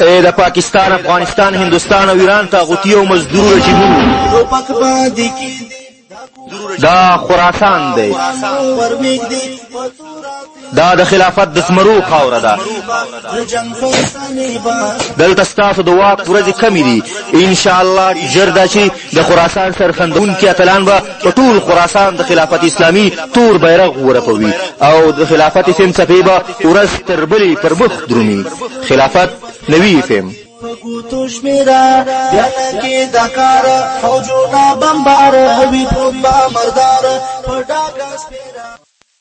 ای د پاکستان افغانستان هندوستان او ایران طاغوتی او مزدور رژیمونو دا خراسان دی دا د خلافت د زمرو خاوره ده دلته ستاسو د واک ورځې کمې دي انشاءالله ژر دا چې د خراسان سرښندونکي اتلان به په ټول خراسان د خلافت اسلامي تور بیرغ ورپوي او د خلافت فم څپې به ورځ تر بلې پر مخ درومي خلافت نوي فم پګوتو شمیرا بیا لګي د کار فوجونه بمبار وی په مردار په ډاګه سپیرا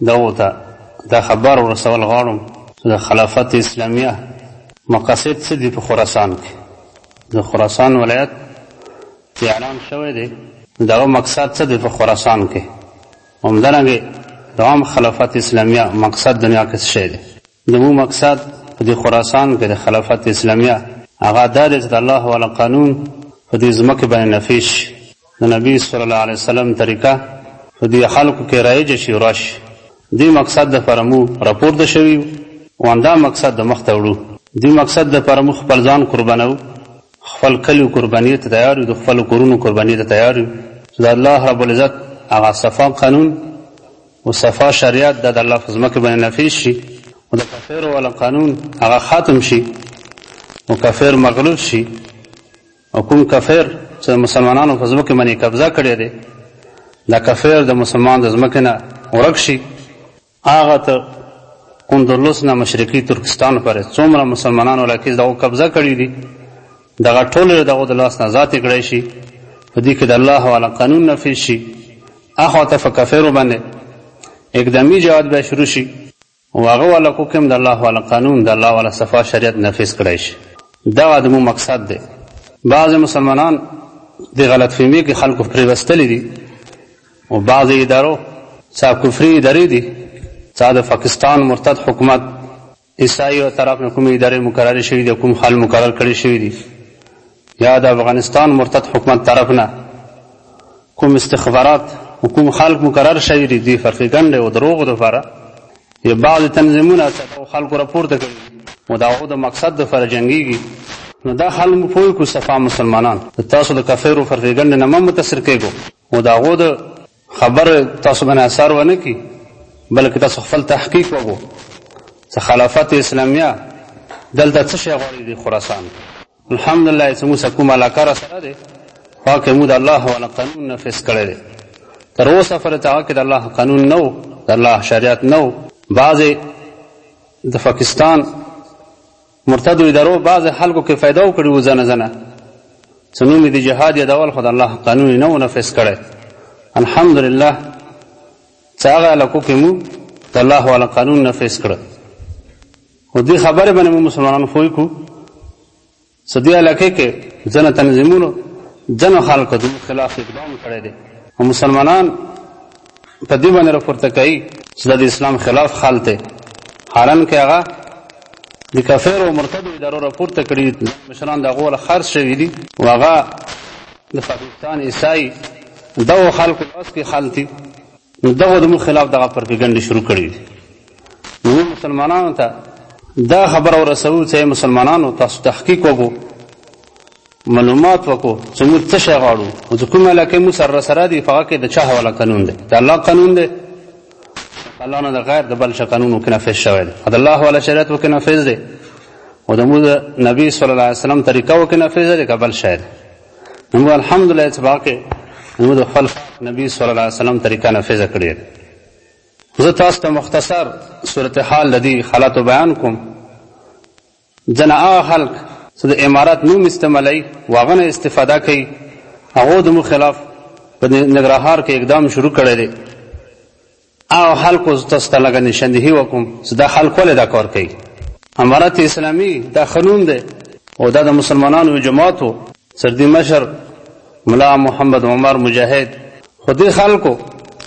دغو ته دا خبر ورسول غواړم چې د خلافت اسلامیه مقاصد څه دي په خراسان کې د خراسان ولایت چې اعلان شوی دی دغه مقصد څه دی په خراسان کې همدارنګه د عام خلافت اسلامیه مقصد دنیا کې څه شی دی زموږ مقصد په دې خراسان کې د خلافت اسلامیه هغه دا دی چې د الله والا قانون په دې ځمکې باندې نفیش د نبی صلی الله علیه وسلم طریقه په دې خلکو کې رایج شي رش دې مقصد د فرمو راپور د شوی واندا مقصد د مخ ته وړو دې مقصد د فرمو خپل ځان قربانو خپل کلیو قرباني ته تیار یو د خپل کورونو قرباني ته تیار یو چې د الله رب العزت هغه صفا قانون او صفا شریعت د الله په ځمکه باندې نافذ شي او د کفر ولا قانون هغه ختم شي او کفر مغلوب شي او کوم کفر چې د مسلمانانو په ځمکه باندې قبضه کړې دی دا کفر د مسلمان د ځمکې نه ورک شي هغه تر اندلس نه مشرقي ترکستان پورې څومره مسلمانان علاقې دغو قبضه کړې دي دغه ټول دغو د لاس نه ذات کړی شي په دې کې د الله والا قانون نفي شي اخو ته فکفر باندې اقدامي جهاد به شروع شي او هغه والا کوکم د الله والا قانون د الله والا صفا شریعت نافذ کړی شي دا د مو مقصد دی بعض مسلمانان د غلط فهمي کې خلکو پرې وستلې دي او بعض ادارو څا کفري ادارې دي څا د پاکستان مرتد حکومت عیسائی او طرف نه کوم ادارې مقرره شوې دي کوم خل مقرر کړی شوی دي یا د افغانستان مرتد حکومت طرف نه کوم استخبارات او کوم خلک مقرر شوي دي د فرقیګنډې او دروغو لپاره یې بعضې تنظیمونه او خلکو راپورته کړي او د هغو د مقصد دپاره جنګېږي نو دا حال مو پوه کړو صفا مسلمانان د تاسو د کفیرو فرقیګنډې نه مه متاثر کېږو او د هغو د خبر تاسو باندې اثر ونه کړي بلکې تاسو خپل تحقیق وکړو څه خلافت اسلامیه دلته څه شی غواړي د خراسان الحمدلله چې موږ کوم علاقه را سره ده پاکه موږ د الله ولا قانون نفس کړی دی تر اوسه پر تا کې د الله قانون نو د الله شریعت نو بعضې د پاکستان مرتدو ادارو بعض خلکو کې فایده وکړي و ځنه ځنه چې نوم یې د جهاد یادول خو د الله قانون نه و نفس کړی الحمدلله چې هغه علاقو کې موږ د الله والا قانون نفس کړی خو دې خبرې باندې موږ مسلمانان پوه کړو چې دې علاقې کې ځینو تنظیمونو ځینو خلکو د خلاف اقدام کړی دی او مسلمانان په دې باندې راپورته کوي چې دا د اسلام خلاف حال دی حالانکه هغه د کفر او مرتد ادارو راپورته کړي مشران د هغو خرڅ شوي دي او هغه د پاکستان عیسائی دغو خلکو لاس کې خلطي نو دغه زموږ خلاف دغه پرپیګنډې شروع کړې دي نو موږ مسلمانانو ته دا خبره ورسوو چې مسلمانانو تاسو تحقیق وکړو معلومات وکړو چې موږ څه شی غواړو او چې کومه علاقه مو سره سره دي په هغه کې د چا حواله قانون دی د الله قانون دی الله نه د غیر د بل شي قانون وکړي نافذ شوی دی د الله والا شریعت وکړي نافذ دی او د موږ نبی صلی الله علیه وسلم طریقه وکړي نافذ دی که بل شی دی موږ الحمدلله اتباع کې موږ د خپل نبی صلی الله علیه وسلم طریقه نافذه کړې زه تاسو ته مختصر صورتحال د دې حالاتو بیان کوم ځنه هغه خلک چې د امارات نوم استعمالوي هغه نه استفاده کوي هغو زموږ خلاف په ننګرهار کې اقدام شروع کړی دی او خلکو تاسو ته لګا نشاندهي وکم چې دا خلک ولې دا کار کوي امارت اسلامي دا خنوم دی او دا د مسلمانانو جماعت وو سردي مشر ملا محمد عمر مجاهد خو دې خلکو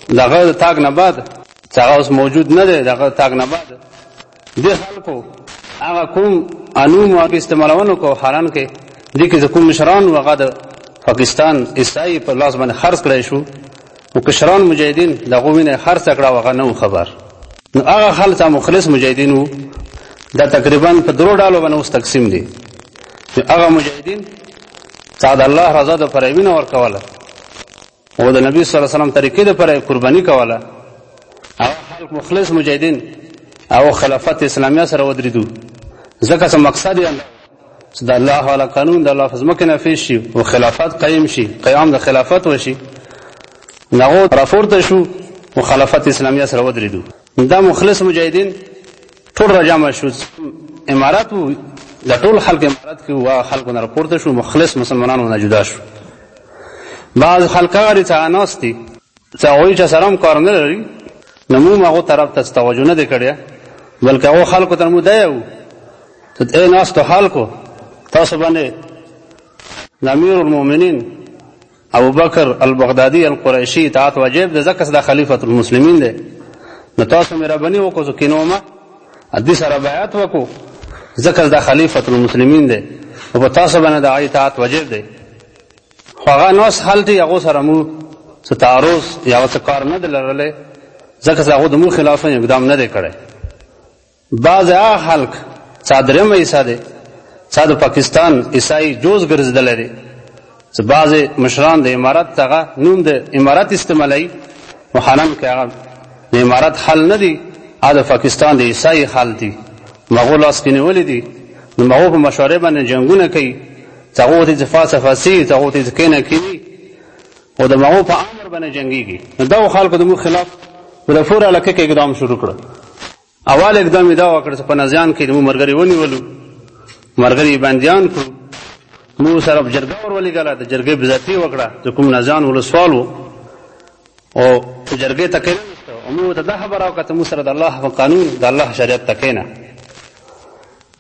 دغه تاګ نه بعد څنګه اوس موجود نه دی دغه تاګ نه بعد دې خلکو هغه کوم انو مو استعمالونه کو حالان کې دې کې کوم مشران وغه د پاکستان اسای په لاس باندې خرڅ کړی شو او کشران مجاهدین دغه وینه خرڅ کړه وغه نو خبر نو هغه خلک مخلص مجاهدین وو دا تقریبا په درو ډالو باندې اوس تقسیم دي چې هغه مجاهدین تا د الله رضا د پروینه ورکوله او د نبی صلی الله علیه وسلم طریقې لپاره قرباني کوله او خلک مخلص مجاهدین او خلافت اسلامیه سره ودرېدو ځکه چې مقصد یې چې د الله تعالی قانون د الله فزمکه نافذ شي او خلافت قائم شي قیام د خلافت وشي نغو رافورته شو او خلافت اسلامیه سره ودرېدو دا مخلص مجاهدین ټول راجمع شو امارات وو د ټول خلک امارات کې وو خلکو نه راپورته شو مخلص مسلمانانو نه جدا شو بعض خلک غري ته ناشتي چې هغوی چې سره هم کار نه لري نو موږ هغو طرف ته توجه نه دی کړی بلکې هغو خلکو ته موږ دی وو چې ای ناستو خلکو تاسو باندې د امیر المؤمنین ابوبکر البغدادي القريشي اطاعت واجب ده ځکه چې دا خلیفة المسلمین دی نو تاسو مهرباني وکړو چې کینومه ادي سره بیعت وکړو ځکه دا خلیفة المسلمین دی او په تاسو باندې د اطاعت واجب دی خو هغه نو حالت یې هغه سره مو څه تعارض یا څه کار نه لرلې ځکه هغه د مو خلاف اقدام نه کړي بعض هغه خلک څادرم عیسی دی څا د پاکستان عیسائی جوز ګرځیدلی دی چې بعضې مشران د امارت دغه نوم د امارت استعمالوي مخانن که هغه د امارت خل نه دي هغه د پاکستان د عیسائی خل دي مغو لاس کې نیولي دي د مغو په مشورې باندې جنګونه کوي هغه ورته چې فاسه فاسي هغه ورته چې کینه کینی او د مغو په امر باندې جنګيږي دا خلکو د مو خلاف د فور علاقه کې اقدام شروع کړ اول اقدام یې دا وکړ چې په نازیان کې موږ مرګري ونیولو مرګري بندیان کړو موږ سره جرګه ور ولېږله د جرګې بزاتي وکړه چې کوم نازیان ولسوال وو او جرګې ته کېناسته او موږ ته دا خبره وکړه چې موږ سره د الله په قانون د الله شریعت ته کېنه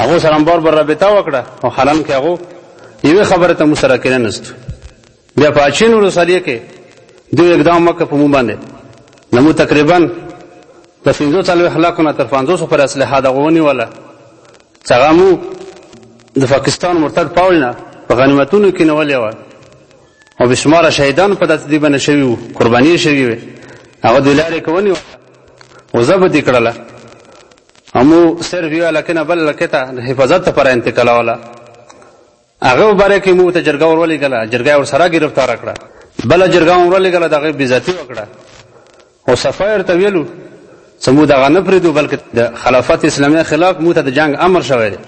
هغه سره هم برابر رابطه وکړه او حالان کې هغه یو خبره ته مسره کړه نست بیا په اچین ورسریه کې دوی اقدام وکړ په مونږ باندې نو تقریبا د 15 تلو اخلاقونه تر 500 پر اسلحه د غونی ولا څنګه مو د پاکستان مرتد پاول نه په غنیمتونو کې نه ولې و او بشمار شهیدان په داسې دی باندې شوی وو قرباني شوی وي هغه د لارې کوونی و او زبد کړله امو صرف یو علاقه نه بل علاقه ته د حفاظت لپاره انتقالوله هغه مبارک کې مو ته جرګه ورولې کله جرګه ور سره گرفتار کړه بل جرګه ورولې کله دغه بیزتی وکړه او سفیر ته ویلو سمو دغه نه پریدو بلکې د خلافت اسلامي خلاف مو ته د جنگ امر شوی دی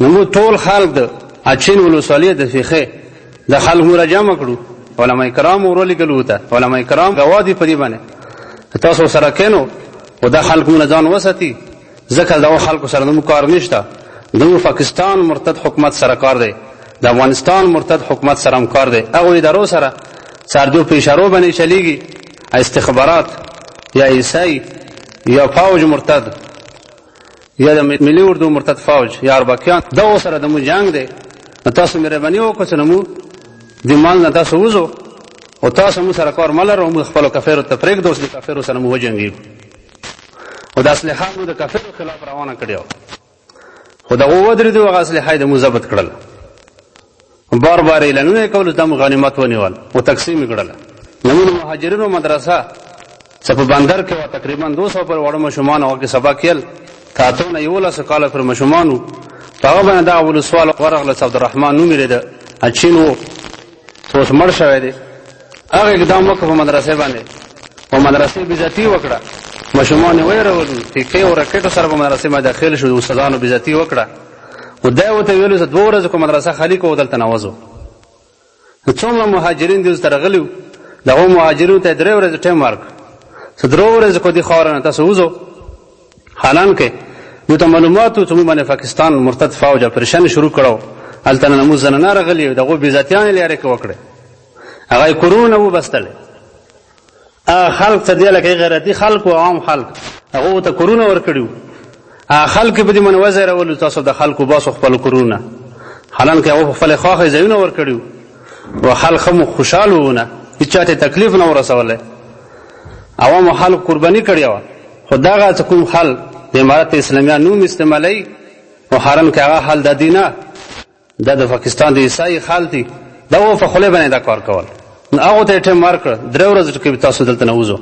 موږ ټول خلک د اچین ولسوالۍ د فیخه د خلک مور جمع کړو علما کرام ورولې کلو ته علما کرام غوادي په دې باندې تاسو سره کینو او د خلک مون ځان وساتي ځکه دا خلکو سره نو کار نشته د پاکستان مرتد حکومت سره کار دی د افغانستان مرتد حکومت سره هم کار دی هغه ادارو سره سردو پیشرو باندې چلیږي استخبارات یا عیسی یا فوج مرتد یا د ملي اردو مرتد فوج یا اربکیان دغو سره د مو جنګ دی نو تاسو مهرباني وکړئ چې مو د مال نه تاسو وځو او تاسو مو سره کار مه لرو موږ خپلو کفیرو ته پرېږدو اوس د کفیرو سره مو وجنګېږو او د اسلحه مو د کفیرو خلاف روانه کړې وه خو دغو ودرېدو هغه اسلحه یې د مو ضبط کړل بار بار اعلانونه کول دم غنیمت ونیول او تقسیم کړل نمون مهاجرینو مدرسه چې په بندر کې و تقریبا 200 پر وړو مشمان او کې سبا کېل تاتونه یو لاس کال پر مشمانو هغه باندې دا اول سوال ورغله عبد الرحمن نوم لري د اچین وو اوس مړ شوی دی هغه اقدام وکړ په مدرسې باندې په مدرسې بيزتي وکړه مشمانه ویرول ټیکې او راکټو سره په مدرسې باندې داخل شو استادانو بيزتي وکړه و دا وته ویلو چې دوه ورځې کوم مدرسه خالی کو دلته نوازو څومره مهاجرین دې تر غلیو دغه مهاجرو ته درې ورځې ټیم ورک څه درو ورځې کو دي خورنه تاسو وځو حالان کې نو ته معلوماتو ته باندې پاکستان مرتد فوج پریشان شروع کړو الته نه مو زنه نه رغلی دغه بي ذاتيان لري کې وکړه هغه کورونه وبستل خلق ته دی لکه غیرتی خلق او عام خلق هغه ته کورونه ورکړیو خلق به دې من وزره ول تاسو د خلق باسو خپل کورونه حالان کې هغه خپل خواخې ځایونه ورکړیو او خلق هم خوشاله ونه هیڅ ته تکلیف نه ورسوله عوام خلق قرباني کړی و خداغه کوم خلق د امارت اسلامیه نوم استعمالي او حرم کې هغه حل د دینه دا د پاکستان د عیسائی خال دی دا و په خله باندې دا کار کول نو هغه ته ټیم ورکړ درې ورځې ټکی تاسو دلته نه وځو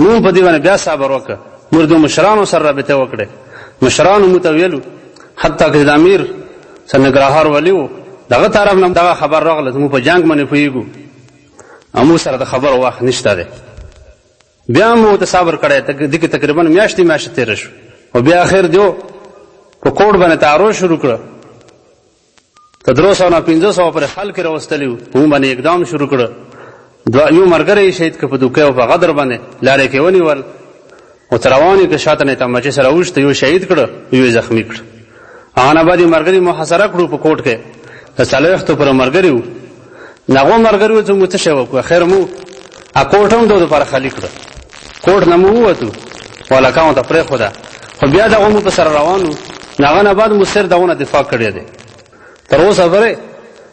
نو په دې باندې بیا صبر وکړ موږ د مشرانو سره رابطه وکړه مشرانو مو ته ویلو حتی که د امیر سنګراهر ولیو دغه طرف نم دغه خبر راغله مو په جنگ باندې پویګو امو سره د خبر وخت نشته ده بیا مو ته صبر کړی دغه تقریبا میاشتې میاشتې تیر شو او بیا اخر دیو په کوډ باندې تعرض شروع کړ ته درو سو نه پنځه سو پر خلک راوستلی وو هم باندې اقدام شروع کړ دوا یو مرګره شهید کپ دوکه او په غدر باندې لارې کې ونیول او تروانی کې شاته نه تمچې سره وشته یو شهید کړ یو زخمی کړ هغه نه باندې مرګري محاصره کړو په کوټ کې د څلوېښتو پر مرګري وو نغو مرګري وو چې موږ څه شی وکړو خیر مو ا کوټ هم دوی پر خالی کړو کوټ نه مو ووتو ولکاو ته پرې خدا خو بیا دغه مو په سر روانو نغه نه بعد مو سر دغه دفاع کړی دی تر اوسه پورې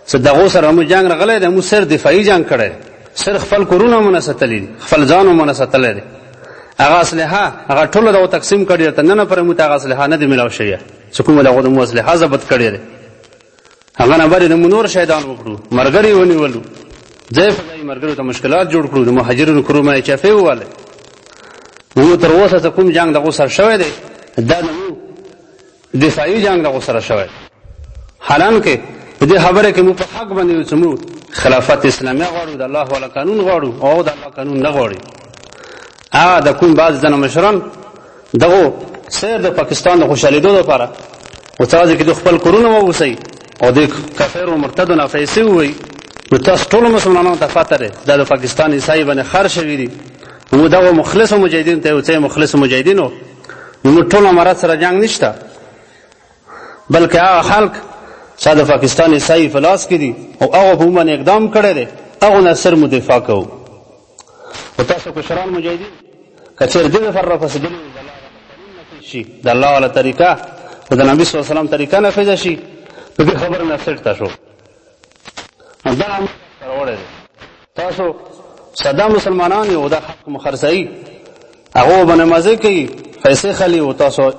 چې دغو سره مو جنګ رغلی دی موږ سر دفاعي جنګ کړی سر خپل کورونه مو نه ساتلی دي خپل ځان مو نه ساتلی دی هغه اسلحه هغه ټوله دغو تقسیم کړې ده تر ننه پورې موږ ته هغه اسلحه نه دی میلاو شوې چې کومه دغو د مو اسلحه ضبط کړې ده هغه نه بری نو نور شهیدان وکړو مرګري ونیولو ځای په ځای مرګرو ته مشکلات جوړ کړو د مهاجرینو کورو مې چفه وواله نو تر اوسه کوم جنگ دغه سر شوی دی دا نو دفاعي جنګ له غو سره شوی حالانکه په دې خبره کې موږ په حق باندې یو چې موږ خلافت اسلامي غواړو د الله والا قانون غواړو او د الله قانون نه غواړي هغه د کوم بعض ځنه مشران دغه سیر د پاکستان د خوشحالیدو لپاره او تاسو کې د خپل کورونه ووسی او د کافر او مرتدو نه پیسې ووي نو تاسو ټول مسلمانانو ته پاته ده د پاکستان عیسائی باندې خرڅ شوی دي موږ دغه مخلص مجاهدین ته یو څه مخلص مجاهدینو زموږ ټول امارات سره جنگ نشته بلکې هغه خلک چې د پاکستان عیسائی په لاس کې دي او هغه په باندې اقدام کړی دی هغه نه سر مو دفاع کوو او تاسو کشران مجاهدین که چېرې دې لپاره راپسېدلي شي د الله والا طریقه د نبي صلی الله علیه وسلم طریقه نافذه شي په دې خبره نه سټ تاسو دا کروړې تاسو صدا مسلمانان یو دا حق مخرسي هغه باندې مزه کوي پیسې خلی او تاسو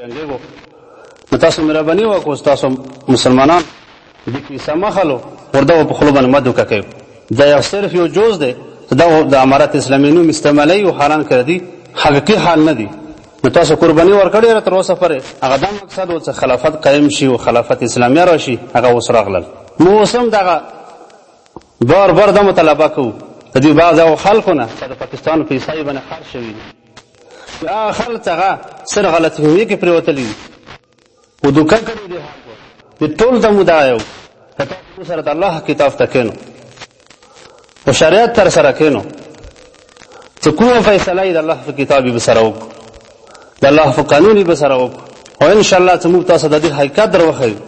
جنگي وو تاسو مهرباني وکړئ تاسو مسلمانان د پیسه مخلو ورده په خلوبان مدو کوي دا یو صرف یو جوز دی دا د امارت اسلامي نوم استعمالي او حرام کړی حقيقي حال نه دی نو تاسو قرباني ورکړې را تر اوسه پرې هغه دا مقصد و چې خلافت قایم شي او خلافت اسلامي راشي هغه اوس راغلل نو اوس هم دغه بار بار دا مطالبه کوو د دې بعض او خلکو نه چې د پاکستان په عیساي باندې خرڅ شوي دي هغه خلک هغه سر غلط فهمي کې پرېوتلي دي په دوکه کړی دی چې ټول ته مو دا یو که تاسو سره د الله کتاب ته کینو او شریعت تر سره کینو چې کومه فیصله یې د الله په کتاب به سره وکړو د الله په قانون به سره وکړو او ان شاء الله چې موږ تاسو د دې حقیقت دروښیو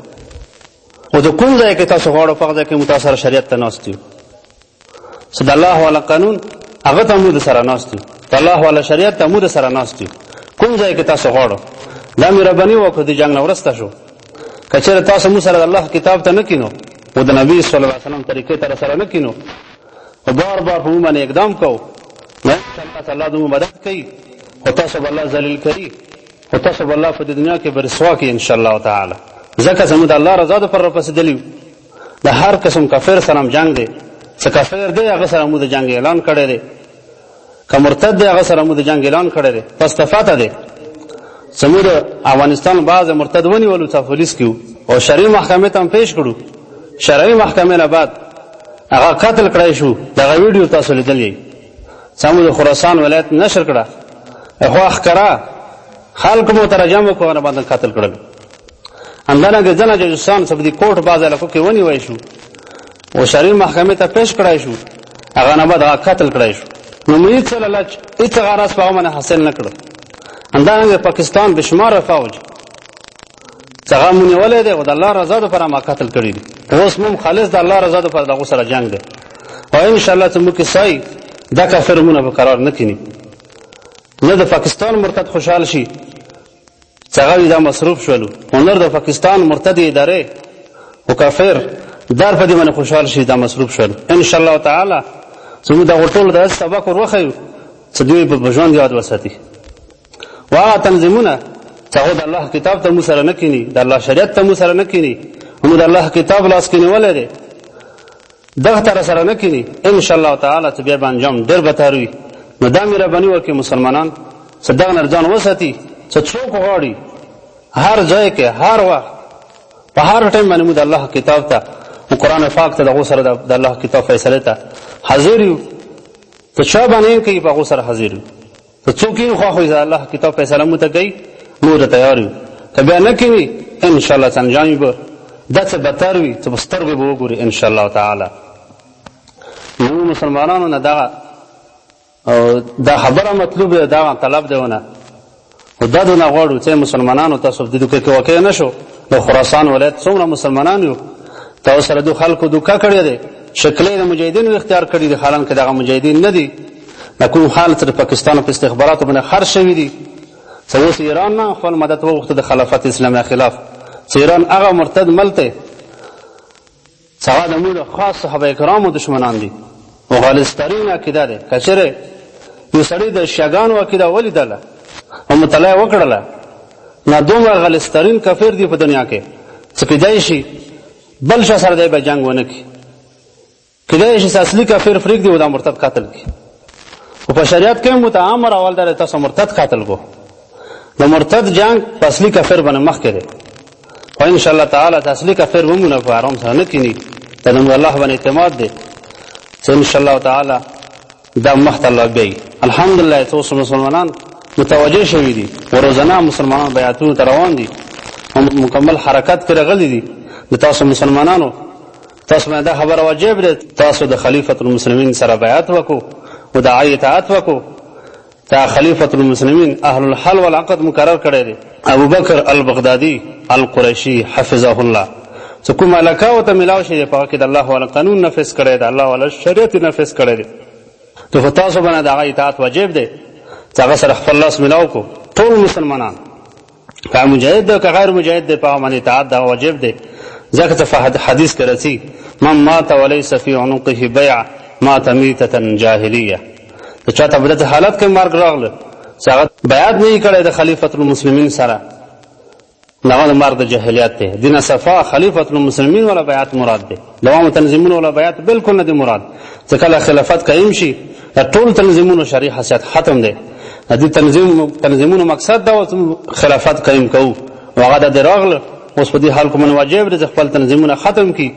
خو د کوم ځای کې تاسو غواړو په هغه ځای کې موږ تاسو سره شریعت ته ناست یو څه د الله والا قانون هغه ته موږ سره ناست یو د الله والا شریعت ته موږ سره ناست یو کوم ځای کې تاسو غواړو دا مې رباني وکړو د جنګ نه ورسته شو که چېرې تاسو موږ سره د الله کتاب ته نه کینو او د نبي صلی الله علیه وسلم طریقې ته سره نه کینو او بار بار په موږ باندې اقدام کوو نو انشاءالله تعالی دوی مدد کوي او تاسو به الله ذلیل کوي خو تاسو به الله په دې دنیا کې به رسوا کړي انشاءالله تعالی ځکه زموږ د الله رضا دپاره راپسې دلي د هر قسم کافر سره هم جنګ دی څه کافر دی هغه سره موږ د جنګ اعلان کړی دی که مرتد دی هغه سره موږ د جنګ اعلان کړی دی پس تفاته دی زموږ د افغانستان بعض مرتد ونیولو ته پولیس کې او شرعي محکمې ته هم پیش کړو شرعي محکمې نه بعد هغه قتل کړی شو دغه ویډیو تاسو لیدلی سمو د خراسان ولایت نشر کړه خو اخکرا خلق مو ترجمه کو نه باندې قتل کړل اندنه کې ځنه جاسوسان سب دي کوټ باز له کوکې ونی وای شو او شری محکمه ته پیش کړای شو هغه نه بعد قتل کړای شو نو مې څه لچ هیڅ غرض په منه حاصل نکړ اندنه پاکستان بشمار فوج څنګه مونږ ولې ده او د الله رضا لپاره ما قتل کړی دي اوس مونږ خالص د الله رضا لپاره دغه سره جنگ ده او ان شاء الله چې موږ سای دا کافر مونږ به قرار نه کینی نه د پاکستان مرتد خوشحال شي څنګه دا مصروف شولو هنر د پاکستان مرتد اداره او کافر دار په دې باندې خوشحال شي دا مصروف شول ان شاء الله تعالی زموږ د غټول د سبق وروخیو چې دوی په ژوند یاد وساتي واه تنظیمونه چې هغه د الله کتاب ته مو سره نه کینی د الله شریعت ته مو سره نه کینی هم د الله کتاب لاس کې نیولې دی دغه تر سره نه کینی ان شاء الله تعالی ته بیا انجام ډیر بهتر وي نو دا مې ربانی وکي مسلمانان صدق نرجان وساتي چې څوک غواړي هر ځای کې هر وخت په هر ټیم باندې مو د الله کتاب ته او قران پاک ته دغه سره د الله کتاب فیصله ته حاضر یو ته چا باندې کوي په غو سره حاضر یو ته څوک یې خو خو ځا الله کتاب فیصله مو ته کوي موږ ته تیار یو ته بیا نه کوي ان شاء الله انجام به دا څه بتر وي ته سترګې به وګوري ان شاء الله تعالی نو مسلمانانو نه دا او دا خبره مطلوب ده دا طلب دی ونه او دا دونه غواړو چې مسلمانانو تاسو د دوی کې واقع نه شو د خراسان ولایت څومره مسلمانان یو تاسو سره د خلکو دوکه کړی دی شکلې مجاهدین اختیار کړی دی حالانکه دغه مجاهدین نه دي د کوم حال سره پاکستان په استخباراتو باندې خرج شوي دي څه اوس ایران نه خپل مدد وغوښته د خلافت اسلامي خلاف چې ایران هغه مرتد مل دی چې هغه د موږ خاص صحابه کرامو دشمنان دي او غالسترین عقیده ده که چېرې یو سړی د شیګانو عقیده ولیدله او مطالعه وکړله نو دومره غالسترین کفر دي په دنیا کې چې کیدای شي بل شا سره دی به جنګ ونه کړي کېدای شي چې اصلي کافر پرېږدي او دا مرتد قتل کړي خو په شریعت کې متعامر اول دا تاسو مرتد قتل کو د مرتد جنگ په اصلي کافر باندې مخ کړي او ان شاء الله تعالی د اصلي کافر ومونه په آرام سره نه کینی ته د الله باندې اعتماد دی چې ان شاء الله تعالی دا مخ ته الله بي الحمدلله تاسو مسلمانان متوجه شوي دي وروزنه مسلمانان بیعتونو ته روان دي مکمل حرکت کې راغلي دي د تاسو مسلمانانو تاسو باندې خبره واجب ده تاسو د خلیفۃ المسلمین سره بیعت وکړو او د عای اطاعت وکړو تا خلیفۃ المسلمین اهل الحل والعقد مقرر کړی دی ابو بکر البغدادي القرشي حفظه الله چې کوم علاقه او ته ملاو شي په کې د الله ولا قانون نفذ کړی دی الله ولا شریعت نفذ کړی دی ته خو تاسو باندې د هغه اطاعت واجب دی چې هغه سره خپل لاس ملاو کو ټول مسلمانان که مجاهد ده که غیر مجاهد ده په هغه باندې اطاعت دا واجب دی ځکه چې حدیث کې راځي من مات ولیس فی عنقه بیع مات میتة جاهلیه د چا ته بدعت حالت کې مرګ راغله چې هغه بیعت نه یې کړی د خلیفة المسلمین سره دغه د مرګ د جاهلیت دی دینه صفا خلیفة المسلمین ولا بیعت مراد دی دوام تنظیمونو ولا بیات بالکل نه دی مراد چې کله خلافت قائم شي دا ټول تنظیمونو شرعي حیثیت ختم دی د دې تنظیم تنظیمونو مقصد دا و چې خلافت قائم کوو هغه د دراغله اوس په دې حال کې من واجب دی خپل تنظیمونه ختم کی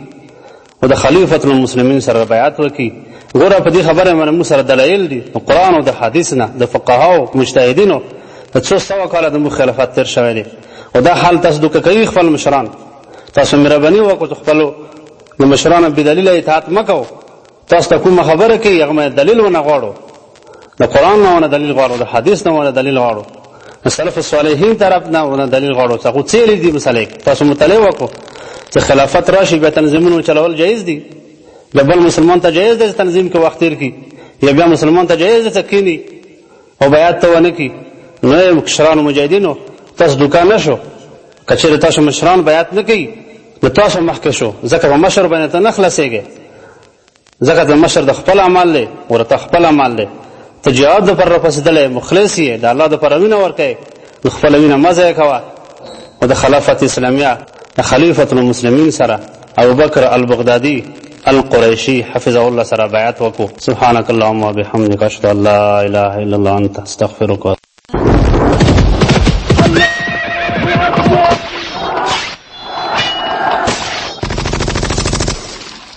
او د خلیفۃ المسلمین سره بیعت وکي ګوره په دې خبره باندې موږ سره دلایل دي قرآن او د حدیث نه د فقهاو مجتهدینو د څو سوه کاله د مخالفت تیر شوی دی او دا حال تاسو دوکه کوي خپل مشران تاسو مهرباني وکړئ خپل د مشرانو بې دلیله اطاعت مه کوئ تاسو ته کومه خبره کوي هغه باندې دلیل ونه غواړو د قرآن نه ونه دلیل غواړو د حدیث نه ونه دلیل غواړو د سلف صالحین طرف نه ونه دلیل غواړو څه خو څېړي دي مسلې تاسو مطالعه وکړو چې خلافت راشي بیا تنظیمونو چلول جایز دي د بل مسلمان ته جایز دی تنظیم کې وخت تیر کی یا بیا مسلمان ته جایز دی چې کینی او بیات ته ونه کی نو یې مشران مجاهدینو تاسو دوکان نشو کچېره تاسو مشران بیات نه کوي نو تاسو مخکې شو ځکه په مشر باندې ته نه خلاصېږي ځکه د مشر د خپل عمل دی ورته خپل عمل دی ته جهاد پر رپسېدلې مخلص یې د الله د پروینه ورکه نو خپله وینه مه ضایع کوه او د خلافت اسلامیه د خلیفة المسلمین سره ابوبکر البغدادي القريشي حفظه الله سره بیعت وکړو سبحانك اللهم وبحمدك اشهد ان لا اله الا الله انت استغفرك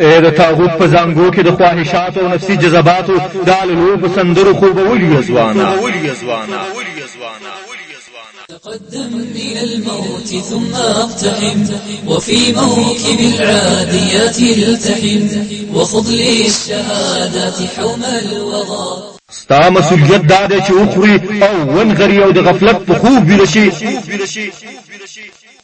ای د طاغوت په زانګو کې د خواهشاتو او نفسي جذباتو د عللو په سندرو خوبولي یې ځوانه تقدم إلى الموت ثم اقتحم وفي موكب العاديات التحم وخذ للشهادات حوم الوغى ستا مسؤلیت دا دی چې وخوري او ونغري او د غفلت په خوب ویل شي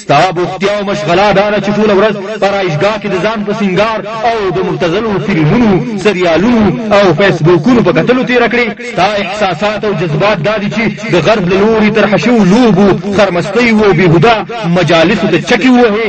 ستا بوختیا او مشغله دا نه چې ټوله ورځ په رایشګاه کې د ځان په سینګار او د مبتذلو فلمونو سریالونو او فیسبوکونو په کتلو تېره کړې ستا احساسات او جذبات دا دي چې د غرب له لوري طرحه شوو لوبو خرمستیو بېهوده مجالسو ته چکې ووهې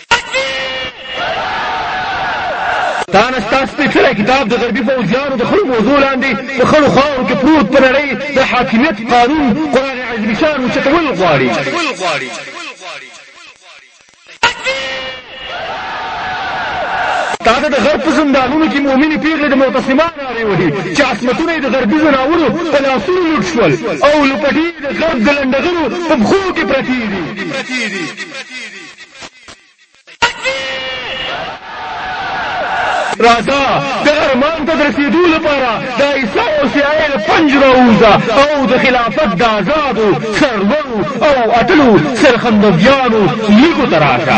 دا نستا سپېڅلی کتاب د غربي پوځیانو د خړو موضوع لاندې په خړو خاورو کې پروت په نړۍ د حاکمیت قانون قرآن عظمي شان اوچتول غواړي تازه د غرب په زندانونو کې مؤمنې پیغلې د معتصما نارې وهي چې عصمتونه یې د غربي ځناورو په لاسونو لوټ شول او لوپټې د غرب د لنډغرو په پښو کې پرتې دي راځه د ارمان ته د رسېدو لپاره د عیسی او سیاهۍ له پنج راووځه او د خلافت د آزادو سرلوړو او اتلو سرخندویانو لیکو ته راشه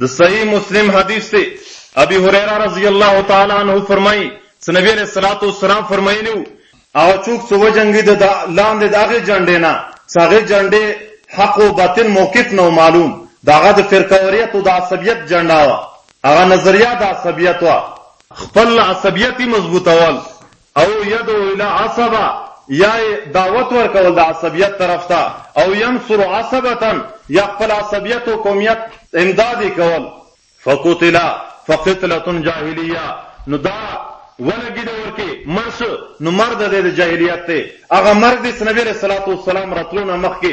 د صحیح مسلم حدیث دی ابي هريره رضی الله تعالی عنه فرمایي چې نبی علیه الصلاة والسلام فرمایلی وو هغه څوک چې وجنګي د لاندې د هغې جنډې نه چې هغې جنډې حق او باطل موقف نه معلوم د هغه د فرقوریت او د عصبیت جنډه وه هغه نظریه د عصبیت وه خپل عصبیت یې مضبوطول او يدعو الي عصبه يا يې دعوت ورکول د عصبيت طرف ته او ينصر عصبة يا خپل عصبيت او قوميت امداد يې کول. فقتل فقتلة جاهليه نو دا ولګي دی ورکې مړ شو نو مرګ د دی د جاهليت دی هغه مرګ دی چې نبي عليه الصلاة والسلام راتلو نه مخکې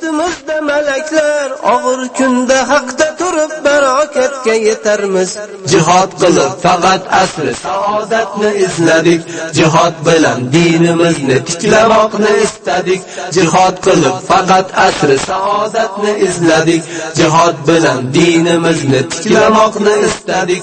تمز د ملکلر اور چند حق د ترب برکت کې ترمز جهاد قلب فقط اصل سعادت نه اسلامي جهاد بلم دین مز نه تکلماق نه استادیک جهاد قلب فقط اصل سعادت نه اسلامي جهاد بلم دین مز نه تکلماق نه استادیک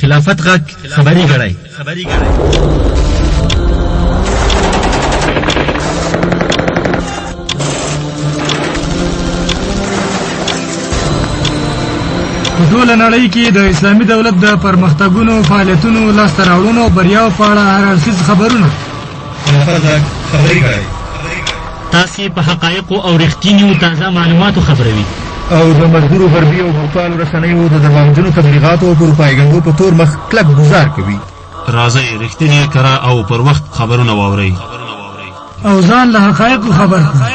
خلافت غږ خبری ګړی ټوله نړۍ کې د اسلامي دولت د پرمختګونو فعالیتونو لاسته راوړنو او بریاو په اړه هر اړخیز خبرونه تاسې په حقایقو او رښتینیو تازه معلوماتو خبروي او د مزدورو غربي او اروپالو رسنیو د درواغجنو تبلیغاتو او پروپایګنډو په تور مخ کلک ګزار کوي راځئ رښتینې کره او پر وخت خبرونه واورئ او ځان له حقایقو خبر کړئ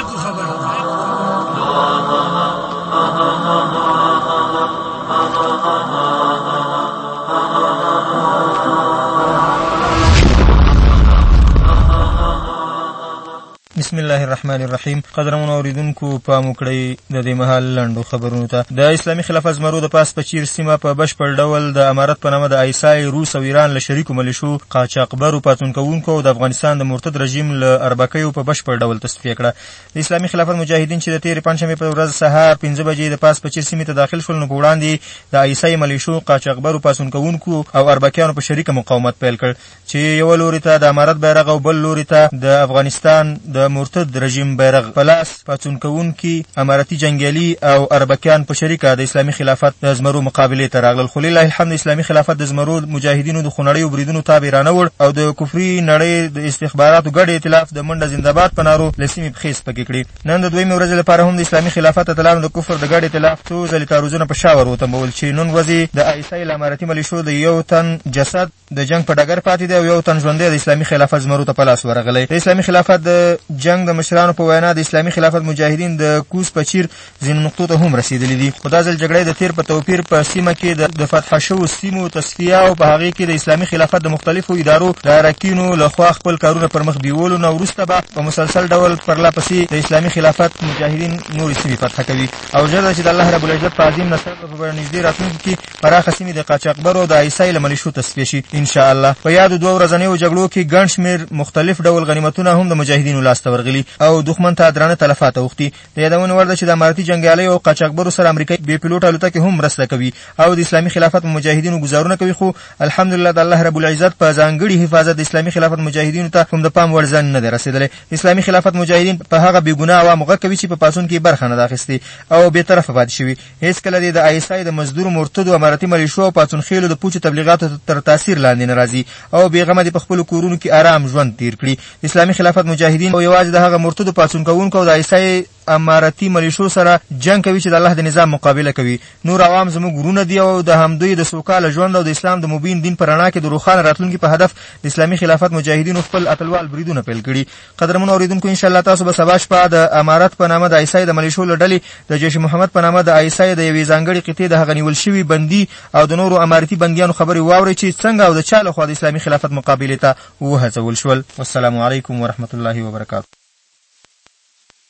بسم الله الرحمن الرحیم قدرمن اوریدونکو پام وکړئ د دې مهال لنډو خبرونو ته د اسلامي خلافت زمرو د پاس په چیر سیمه په بشپړ ډول د امارت په نامه د ایسای روس او ایران له شریکو ملیشو قاچاقبرو پاتون کوونکو او د افغانستان د مرتد رژیم له اربکیو په بشپړ ډول تصفیه کړه د اسلامي خلافت مجاهدین چې د تېرې پنجشنبې پر ورځ سهار پنځه بجې د پاس پچیر سیمې ته داخل شول نو په وړاندې د آیسای ملیشو قاچاقبرو پاڅون کوونکو او اربکیانو په شریکه مقاومت پیل کړ چې یوه لوري ته د امارت بیرغ او بل لوري ته د افغانستان د مرتد رژیم بیرغ په لاس پاڅون کوونکي امارتي جنګیالي او اربکیان په شریکه د اسلامي خلافت د زمرو مقابلې ته راغلل خو لله الحمد اسلامي خلافت د زمرو مجاهدینو د خونړیو بریدونو تابې رانه وړ او د کفري نړۍ د استخباراتو ګډ ائتلاف د منډه زنده باد په نارو له سیمې پښې سپکې کړې. نن د دویمې ورځې لپاره هم د اسلامي خلافت اتلانو د کفر د ګډ ایتلاف څو ځلې تعرضونه په شا ور وتمبول چې نن ورځ یې د آی اس آی له امارتي ملیشو د یو تن جسد د جنګ په ډګر پاتې دی او یو تن ژوندی د اسلامي خلافت زمرو ته په لاس ورغلی. د اسلامي خلافت د جنګ د مشرانو په وینا د اسلامي خلافت مجاهدین د کوز په چیر ځینو نقطو ته هم رسېدلي دي خو دا ځل جګړه یې د تېر په توپیر په سیمه کې د فتح شوو سیمو تصفیه او په هغې کې د اسلامي خلافت د مختلفو ادارو د ارکینو لخوا خپل کارونه پر مخ بیولو نه وروسته به په مسلسل ډول پرله پسې د اسلامي خلافت مجاهدین نورې سیمې فتح کوي او ژر ده چې د الله رب العزت په عظیم نصرت به په نږدې راتلونکي کې پراخه سیمې د قاچاقبرو او د ایسای له ملیشو تصفیه شي انشاءالله په یادو دوه ورځنیو جګړو کې ګڼ شمېر مختلف ډول غنیمتونه هم د مجاهدینو لاسته ورغلي او دښمن ته درانه تلفات اوښتي د یادونې وړ ده چې د امارتي جنګیالیو او قاچاقبرو سره امریکایي بې پیلوټه الوتکې هم مرسته کوي او د اسلامي خلافت په مجاهدینو ګزارونه کوي خو الحمدلله د الله رب العزت په ځانګړي حفاظت د اسلامي خلافت مجاهدینو ته کوم د پام وړ زیان نه دی رسېدلی اسلامي خلافت مجاهدین په هغه بې ګناه عوامو غږ کوي چې په پاڅون کې برخه نه ده اخیستې او بې طرفه پاتې شوي هېڅکله دې د آی اس آی د مزدورو مرتدو امارتي ملیشو او پاڅونخېلو د پوچو تبلیغاتو تر تاثیر لاندې نه راځي او بېغمه دې په خپلو کورونو کې ارام ژوند تېر کړي. اسلامي خلافت مجاهدین او یوازې د هغه مرتدو پاڅون کوونکو او د آی اس آی امارتي ملیشو سره جنګ کوي چې د الله د نظام مقابله کوي. نور عوام زموږ وروڼه دي او د همدوی د سوکاله ژوند او د اسلام د مبین دین په رڼا کې د روښانه راتلونکي په هدف د اسلامي خلافت مجاهدینو خپل اتلوال بریدونه پیل کړي. قدرمنو اوریدونکو ان شاء الله تاسو به سبا شپه د امارت په نامه د ایسای د ملیشو له ډلې د جیش محمد په نامه د ایسای د یوې ځانګړې قطعې د هغه نیول شوي بندي او د نورو امارتي بندیانو خبرې واورئ چې څنګه او د چا لخوا د اسلامي خلافت مقابلې ته وهڅول شول والسلام علیکم ورحمت الله وبرکاته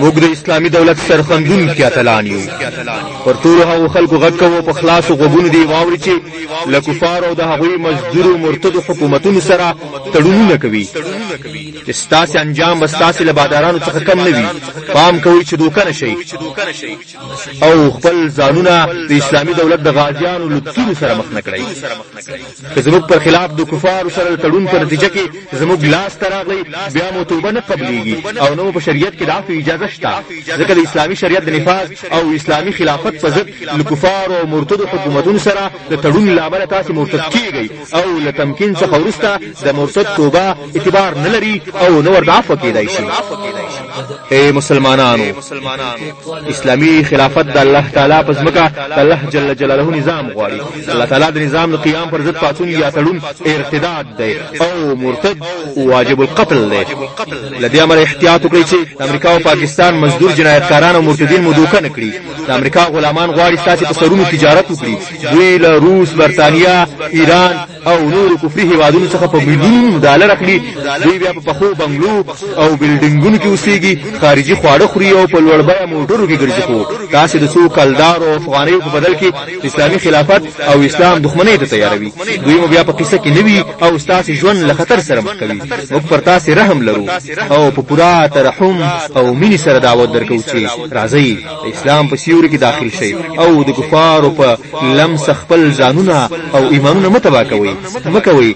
موږ د اسلامي دولت سرښندونکي اتلان یو پر ټولو هغو خلکو غږ کوو په خلاصو غوږونو دې واوري چې له کفارو او د هغوی مزدورو مرتدو حکومتونو سره تړونونه کوي چې ستاسې انجام به ستاسې له بادارانو څخه کم نه وي پام کوئ چې دوکه نه شئ او خپل ځانونه د اسلامي دولت د غازیانو له تورو سره مخ نه کړئ که زموږ پر خلاف د کفارو سره د تړون په نتیجه کې زموږ لاس ته راغلی بیا مو توبه نه قبلیږي او نه مو په شریعت کې د عفو اجازه شته ځکه د اسلامي شریعت د نفاذ او اسلامي خلافت په ضد له کفارو او مرتدو حکومتونو سره د تړون له امله تاسې مرتد کیږئ او له تمکین څخه وروسته د مرتد توبه اعتبار نه لري او نور دعف کېدای شي اے مسلمانانو اسلامی خلافت د الله تعالی په ځمکه د الله جل جلاله نظام غواړي الله تعالی د نظام د قیام پر ضد پاتون یا تړون ارتداد دی او مرتد واجب القتل دی لدی امر احتیاط وکړئ چې د امریکا او پاکستان مزدور جنایتکاران او مرتدین مو دوکه نه کړي د امریکا غلامان غواړي ستاسو په سرونو تجارت وکړي دوی له روس برتانیا ایران او نور کفري هیوادونو څخه په میلیونونو ډالر اخلي دوی بیا په پخو بنګلو او بلډینګونو کې اوسېږي خارجي خواړه خوري او په لوړ بیه موټرو کې ګرځي خو تاسې د څو کلدار او افغانیو په بدل کې اسلامي خلافت او اسلام دښمنۍ ته تیاروي دوی مو بیا په قصه کې نه وي او ستاسې ژوند له خطر سره مخ کوي موږ پر تاسې رحم لرو او په پوره ترحم او مینې سره دعوت درکوو چې راځئ د اسلام په سیوري کې داخل شئ او د کفارو په لمس خپل ځانونه او ایمانونه مه تباه کوئ مه کوئ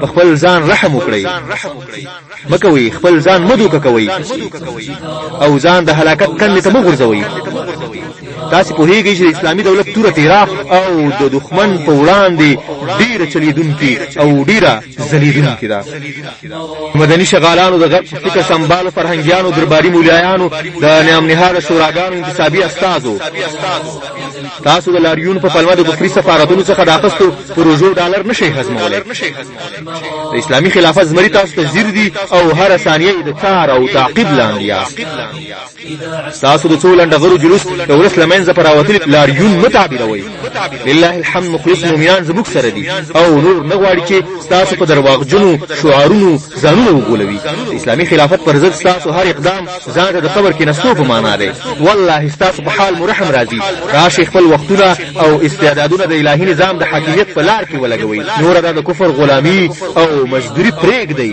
په خپل ځان رحم وکړئ مه کوئ خپل ځان مه دوکه کوئ او ځان د هلاکت کندې ته مه غورځوئ تاسو په هیږئ چې د اسلامي دولت توره تیرا او د دښمن په وړاندې ډیره چلیدونکي او ډیره ځلیدونکي ده مدني شغالانو د غرب فکر سمبالو فرهنګیانو درباري مولیایانو د نیام نهاله شوراګانو انتصابي استادو تاسو د لاریون په پلمه د کفري سفارتونو څخه د اخستو پروژو ډالر نشئ هضمولی د اسلامي خلافت زمري تاسو ته ځیر دي او هره ثانیه د کار او تعقیب لاندې یاست ستاسو د څو لنډغرو جلوس د ولس له منځه په راوتلي لاریون مه تعبیروئ لله الحمد مخلص مومنان زموږ سره دي او نور نه غواړي چې ستاسو په درواغجنو شعارونو ځانونه وغولوي د اسلامي خلافت پر ضد ستاسو هر اقدام ځان ته د قبر کېنستو په معنا دی والله ستاسو په حال مو رحم راځي راشئ خپل وختونه او استعدادونه د الهي نظام د حاکمیت په لار کې ولګوئ نوره دا د کفر غلامي او مزدوري پرېږدئ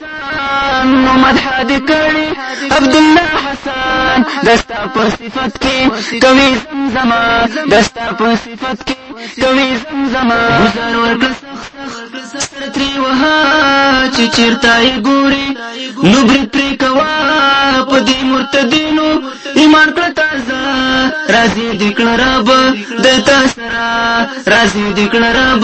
نو مدح دې کړي عبدالله حسن دستا په صفت کې کوي زمزمه دستا په صفت کې کوي زمزمه گزار ورکړه سخت سخت تری وها چې چیرته یې ګوري نو بری پرې کوا په دې مرتدینو ایمان کړ تازه راځي دکړه رب د تاسو را راځي دکړه رب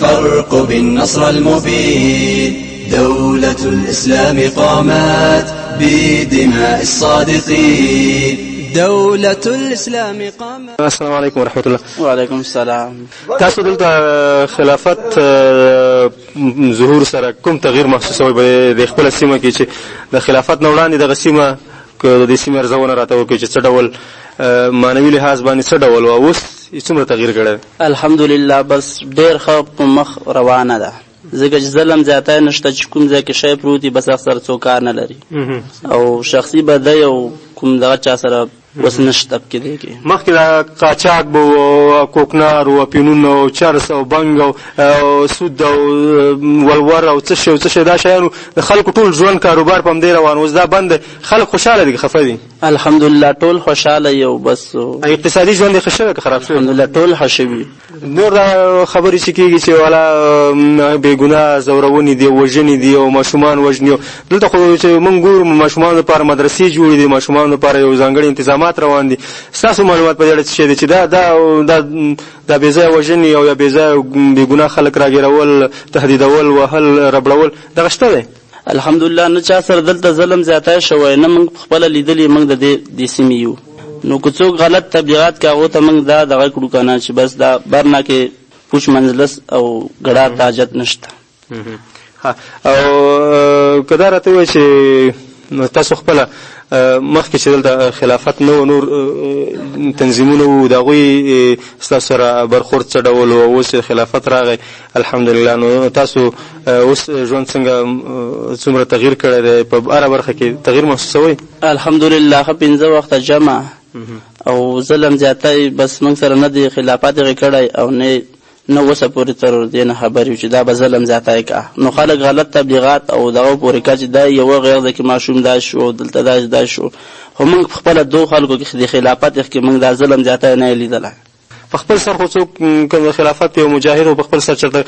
فرق بالنصر المبين دولة الإسلام قامت بدماء الصادقين دولة الإسلام قامت السلام عليكم ورحمة الله وعليكم السلام تاسو دلته خلافت ظهور سره کوم تغییر محسوسوي د خپل سیمه کې چې د خلافت نه وړاندې دغه سیمه د دې سیمې ارزونه راته وکړي چې څه ډول معنوي لحاظ باندې څه ډول و اوس څومره تغییر کړی الحمدلله بس ډیر ښه په مخ روانه ده ځکه چې ظلم زیاتی نشته چې کوم ځای کې شی پروت وي بس هغه سره څوک کار نه لري او شخصي بدۍ او کوم دغه چا سره اوس نشته پکې دی کې مخکې دا قاچاق به او کوکنار او پینونه او چرس او بنګ او سود او ولور او څه شی او څه شی دا شیانو د خلکو ټول ژوند کاروبار په همدې روان اوس دا بند خلک خوشاله دي خفه دي الحمدالله ټول خوشحاله یو بس اقتصادي ژوند یې ښه شوی که خراب شوی الحمدالله ټول ښه شوي نور دا خبرې چې کېږي چې والا بېګناه ځورونې دي وژنې دي او ماشومان وژني دلته خو چې موږ ګورو ماشومانو لپاره مدرسې جوړې دي ماشومانو لپاره یو ځانګړي انتظامات روان دي ستاسو معلومات په دې اړه څه شی دی چې دا دا دا دا بې ځایه وژنې او یا بې ځایه بېګناه خلک راګېرول تهدیدول وهل ربړول دغه شته دی الحمدلله نه چا سره دلته ظلم زیاتی شوی نه موږ خپله لیدلي موږ د دې د سیمې یو نو که څوک غلط تبلیغات کوي هغو ته موږ دا دغه کړو که نه چې بس دا برنا کې پوچ منزلس او ګړار ته حاجت نشته او که دا راته ووایي چې تاسو خپله مخکې چې دلته خلافت نو نور تنظیمونه وو د هغوی ستاسو سره برخورد څه ډول و اوس خلافت راغی الحمدلله نو تاسو اوس ژوند څنګه څومره تغییر کړی دی په هره برخه کې تغییر محسوسوئ الحمدلله ښه پنځه وخته جمع او ظلم زیاتی بس موږ سره نه دی خلافات یې کړی او نه نه اوسه پورې تر دې نه خبر یو چې دا به ظلم زیاتی کا نو خلک غلط تبلیغات او دغه پورې کا چې دا یوه غیر ده کې ماشوم دا شو او دلته دا دا شو خو موږ خپله دو خلکو کې د خلافت کې موږ دا ظلم زیاتی نه لیدلی په خپل سر خو څوک کوم د خلافت یو مجاهد او په خپل سر چرته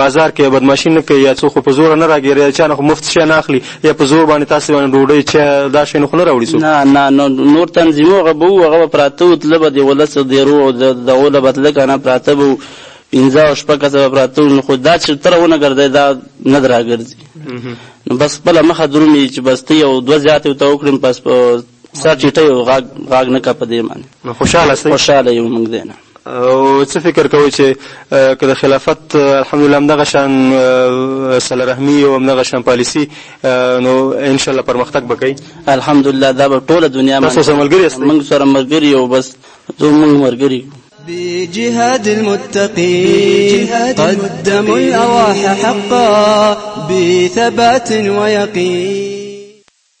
بازار کې بدمعشي نه کوي یا څوک خو په زور نه راګیري یا چا نه خو مفت شی نه اخلي یا په زور باندې تاسو باندې ډوډۍ چا دا شی نه خو نه راوړي څوک نه نه نو نور تنظیمو هغه به هغه پراته و تل به د ولس د رو او د غوله بدله کنه پراته به پنځه او شپږ کسه پراته نو خو دا چې تر ونه ګرځي دا نه دراګرځي نو بس بل مخه درومي چې بس ته یو دوه زیاتې ته وکړم پس ستا ټیټه یو غاګ غاګ نه کا په دې باندې نو خوشاله سي خوشاله یو موږ دې نه او څه فکر کوئ چې که د خلافت الحمدلله همدغه شان صله رحمي او همدغه شان پالیسي نو ان شاء الله پرمختګ به کوي الحمدلله دا به ټوله دنیا تاسو سره ملګري یاست موږ سره ملګري یو بس زه موږ ملګري یو بجهاد المتقين قدموا الأواح حقا بثبات ويقين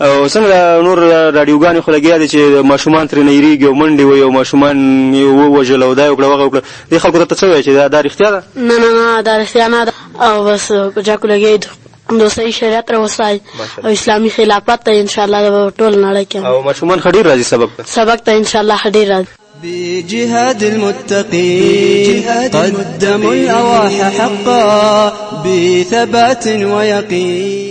او څنګه نور رادیوګانې خو لګیا دي چې ماشومان ترې نه یریږي او منډې وایي او ماشومان یې ووژل او دا یې وکړه هغه وکړه دې خلکو ته ته څه وایې چې دا دا رښتیا ده نه نه نه دا رښتیا نه ده او بس په جاکو لګیا دي نو صحیح شریعت راوستای او اسلامي خلافت ته ان شاء الله ټول نړۍ کې او ماشومان خډیر راځي سبق ته سبق ته ان شاء الله خډیر راځي بجهاد المتقين قدموا الأواح حقا بثبات ويقين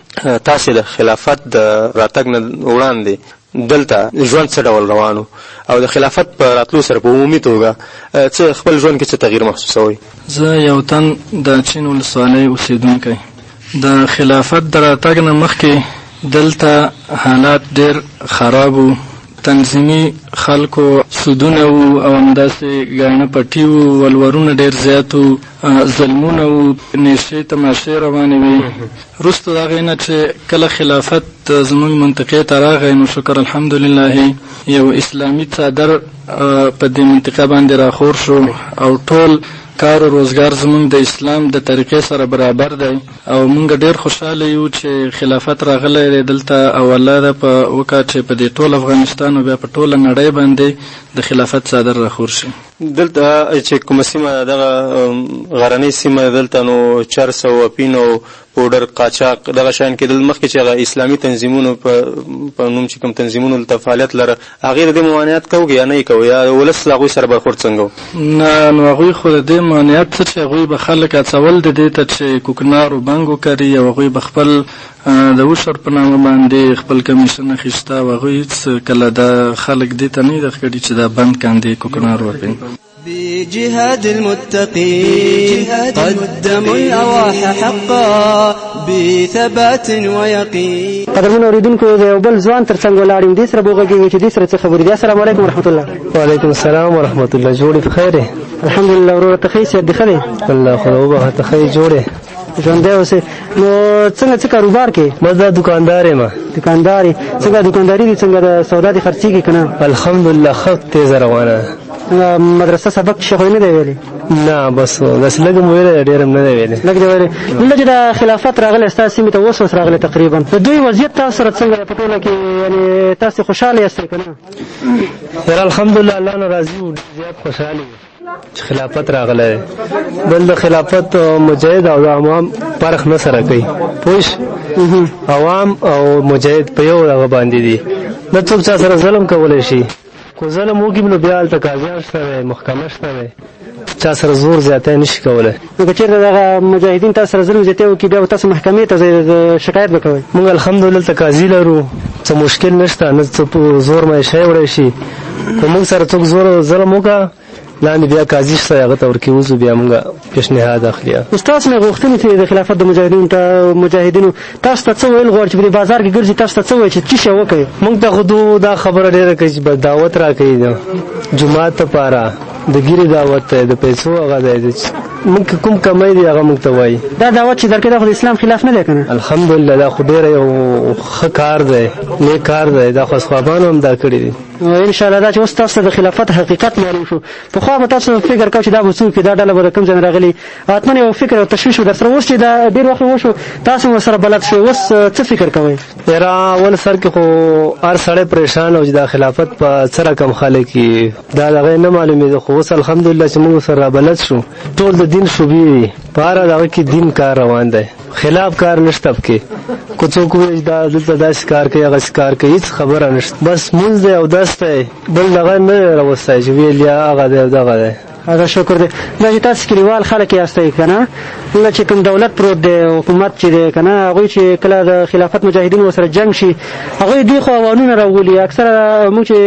تاسې د خلافت د راتګ نه وړاندې دلته ژوند څه ډول روان و او د خلافت په راتلو سره په عمومي توګه څه خپل ژوند کې څه تغیر محسوسوئ زه یو تن د چین ولسوالۍ اوسېدونکی د خلافت د راتګ نه مخکې دلته حالات ډېر خراب وو تنظیمي خلکو سودونه وو او همداسې ګاڼه پټي وو ولورونه ډېر زیات وو ظلمونه وو نېشې تماشې روانې وې وروسته د هغې نه چې کله خلافت زموږ منطقې ته راغی نو شکر الحمدلله یو اسلامي څادر په دې منطقه باندې راخور شو او ټول کار او روزګار زمونږ د اسلام د طریقې سره برابر دی او مونږ ډیر خوشاله یو چې خلافت راغلی دی دلته او الله دا په وکړه چې په دې ټول افغانستان او بیا په ټوله نړۍ باندې د خلافت څادر راخور شي دلته چې کومه سیمه ده دغه غرنۍ سیمه ده دلته نو چرس او اپین او پوډر قاچاق دغه شیان کېدل مخکې چې هغه اسلامي تنظیمونو په نوم چې کوم تنظیمونو دلته فعالیت لره هغې د دې ممانعت کوو که یا نه یې کوو یا ولس له هغوی سره برخورد څنګه نه نو هغوی خو د دې ممانعت څه چې هغوی به خلک هڅول د دې ته چې کوکنار و بنګ وکري او هغوی به خپل د اوسر په نامه باندی خپل کمیسیون اخیسته او هغوی هیڅ کله دا خلک دی ته نه دخ کړی چی دا بند کاندی کوکنار وکړی. بجهاد المتقين قدموا الأواح حقا بثبات ويقين قدرمن اوریدونکو د یو بل ځوان ترڅنګ ولاړ یو دې سره بوغږیږي چې دې سره څه خبرې دي السلام علیکم ورحمت الله وعلیکم السلام ورحمت الله جوړې په خیرې الحمدلله وروره ته ښه یې صحت دې ښه دی الله خو وبخښه ته ښه یې جوړې ژوندی اوسې نو څنګه څه کاروبار کې بس دا دکاندار یم دکاندار څنګه دکانداري دي څنګه د سودا دي خرڅېږي که نه الحمدلله ښه تېزه روانه ده مدرسه سبق چې خو نه دی ویلی نه بس بس لږ مو ویلی ډېر هم نه دی ویلی لږ دی ویلی دلته چې دا خلافت راغلی ستا سیمې ته اوس اوس راغلی تقریبا د دوی وضعیت تاسو سره څنګه ده په ټوله کې یعنې تاسو خوشحاله یاست که نه یاره الحمدلله الله نه راضي یو زیات خوشحاله یو چې خلافت راغلی دی بل د خلافت مجاهد او عوام فرق نه سره کوي پوه عوام او مجاهد په یو دغه باندې دي نه څوک چا سره ظلم کولی شي خو ظلم وکړي نو بیا هلته قاضیان شته دی محکمه شته دی چا سره زور زیاتی نه شي کولی نو که چېرته دغه مجاهدین تاسو سره ظلم زیاتی وکړي بیا به تاسو محکمې ته ځئ شکایت به کوئ موږ الحمدلله قاضي لرو څه مشکل نشته نه څه زور مې شی وړی شي که موږ سره څوک زور ظلم وکړه لاندې بیا قاضي شته هغه ته ورکوځو بیا موږ پیشنهاد اخلي اوس تاسو نه غوښتنې چې د خلافت د مجاهدینو ته مجاهدینو تاسو ته څه ویل غواړي چې په بازار کې ګرځي تاسو ته څه وایي چې څه شی وکړي موږ ته خو دا خبره ډیره کوي چې بس دعوت راکوي د جماعت لپاره د ګیرې دعوت دی د پیسو هغه دی موږ کوم کمی دی هغه موږ ته وایي دا دعوت چې درکې دا خو د اسلام خلاف نه دی که نه الحمدلله دا خو ډېره یو ښه کار دی نیک کار دی دا خو اصحابانو هم دا کړي دي ان شاء الله دا چې اوس تاسو د خلافت حقیقت معلوم شو په خو به تاسو فکر کاوه چې دا وڅو کې دا ډله به کوم ځای راغلي حتما یو فکر او تشویش در سره اوس چې دا ډیر وخت وشو تاسو ور سره بلد شو اوس څه فکر کوئ یرا ول سر کې خو هر سړی پریشان او دا خلافت په سره کم خلک کی دا دغه نه معلومې خو اوس الحمدلله چې موږ سره بلد شو ټول د دین شوبې دي پاره دغه کې دین کار روان دی خلاف کار نشته پکې کو څوک وایي دا دلته دا شکار کوي هغه شکار کوي هیڅ خبره نشته بس مونږ دی او داسته بل دغه نه راوستای چې ویل یا هغه دی دغه دی دا شکر دی دا چې تاسو کلیوال خلک یاستئ که نه دلته چې کوم دولت پروت دی حکومت چې دی که نه هغوی چې کله د خلافت مجاهدینو سره جنګ شي هغوی دوی خو اوانونه راولي اکثره موږ چې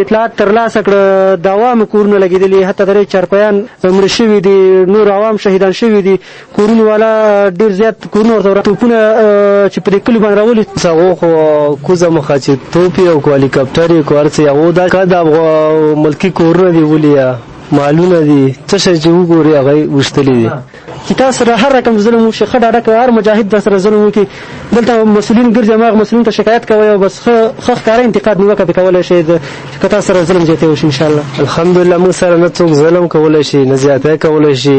اطلاعات ترلاسه کړه د عوامو کورونه لګېدلي حتی درې چارپیان مړه شوي دي نور عوام شهیدان شوي دي کورونه والا ډیر زیات کورونه ورته ورته توپونه چې په دې کلي باندې راولي هغو خو کوزه مخه چې توپې او کو هلیکاپټر یې کو هر څه هغو دا که د ملکي کورونه دي ولي مالونه دي څه شی چې وګوري هغه یې ویشتلي دي چې تا سره هر رقم ظلم وشي ښه ډاډه کړه هر مجاهد در سره ظلم وکړي دلته مسؤلین ګرځي هماغه مسؤلین ته شکایت کوئ او بس ښه ښه ښکاره انتقاد نیوکه پرې کولی شئ که تا سره ظلم زیاتی وشي انشاءالله الحمدلله موږ سره نه څوک ظلم کولی شي نه زیاتی کولی شي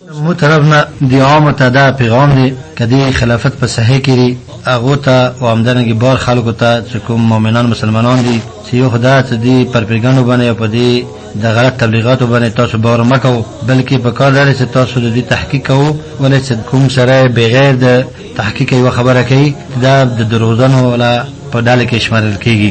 مو طرف نه دی عام ته دا پیغام دی کدی خلافت په صحه کړي هغه ته او همدارنګ بار خلکو ته چې کوم مؤمنان مسلمانان دي چې یو خدای ته دی پرپیګنو باندې او په دې د غلط تبلیغاتو باندې تاسو باور مکو بلکې په کار لري چې تاسو د دې تحقیق کوو ولې چې کوم سره بغیر د تحقیق یو خبره کوي دا د دروغجنو ولا په ډاله کې شمارل کیږي